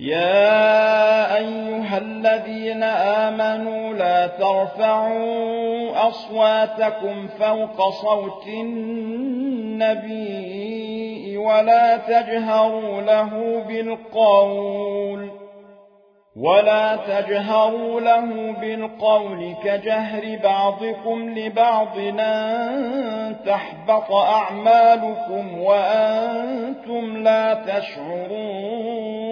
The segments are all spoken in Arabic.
يا أيها الذين آمنوا لا ترفعوا أصواتكم فوق صوت النبي ولا تجهروا له بالقول ولا تجهروا له بالقول كجهر بعضكم لبعض أن تحبط أعمالكم وأنتم لا تشعرون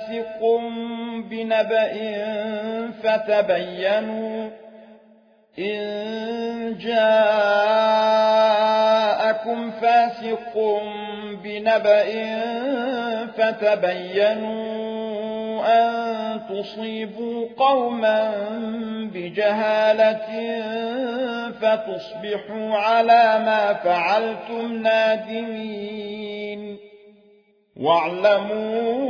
فاسق بنبأ فتبينوا إن جاءكم فاسق بنبأ فتبينوا أن تصيبوا قوما بجهالة فتصبحوا على ما فعلتم نادمين. واعلموا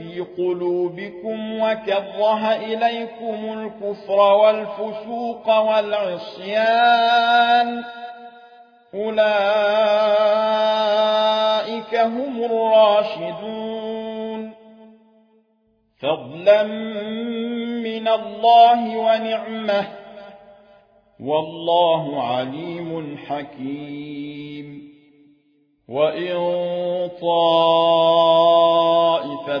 في قلوبكم وكره إليكم الكفر والفسوق والعصيان أولئك هم الراشدون فضلا من الله ونعمة والله عليم حكيم وإن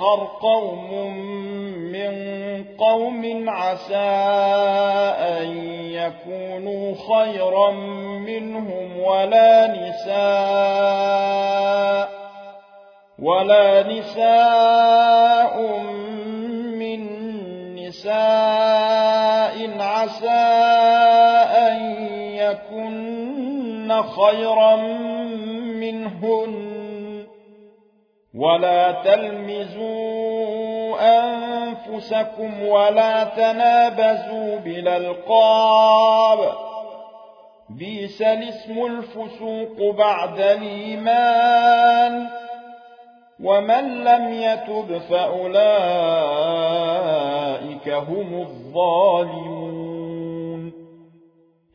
يسخر قوم من قوم عسى أن يكونوا خيرا منهم ولا نساء ولا نساء من نساء عسى أن يكن خيرا منهن ولا تلمزوا أنفسكم ولا تنابزوا بالألقاب بيس الاسم الفسوق بعد الإيمان ومن لم يتب فأولئك هم الظالمون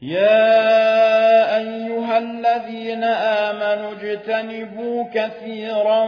يا أيها الذين آمنوا اجتنبوا كثيرا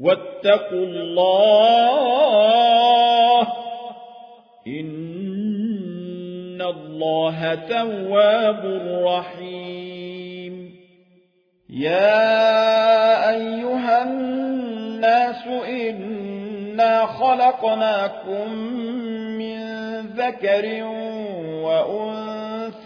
واتقوا الله إن الله تواب رحيم. يا أيها الناس إنا خلقناكم من ذكر وأنثى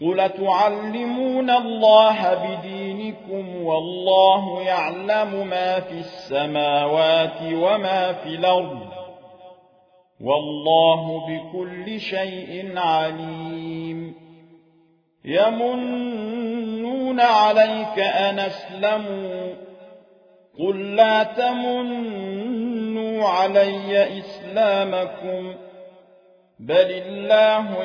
قل تعلمون الله بدينكم والله يعلم ما في السماوات وما في الأرض والله بكل شيء عليم يمنون عليك أن أسلموا قل لا تمنوا علي إسلامكم بل الله